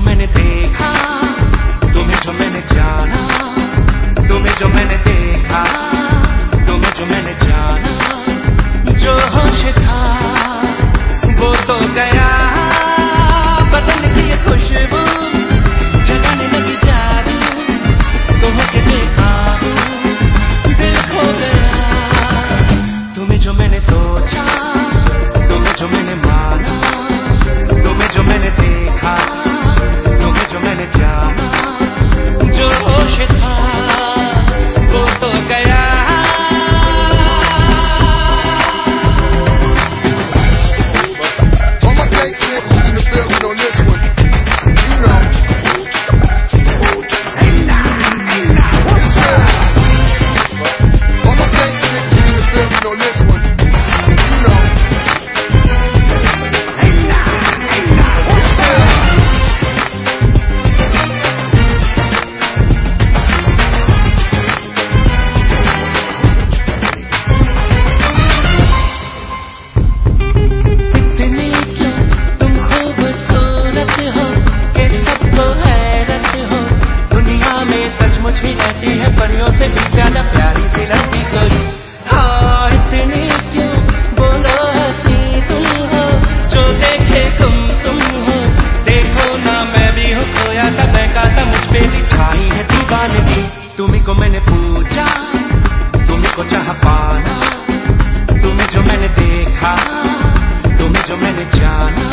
जो मैंने देखा तुम्हें जो मैंने जाना तुम्हें जो मैंने देखा। many chances.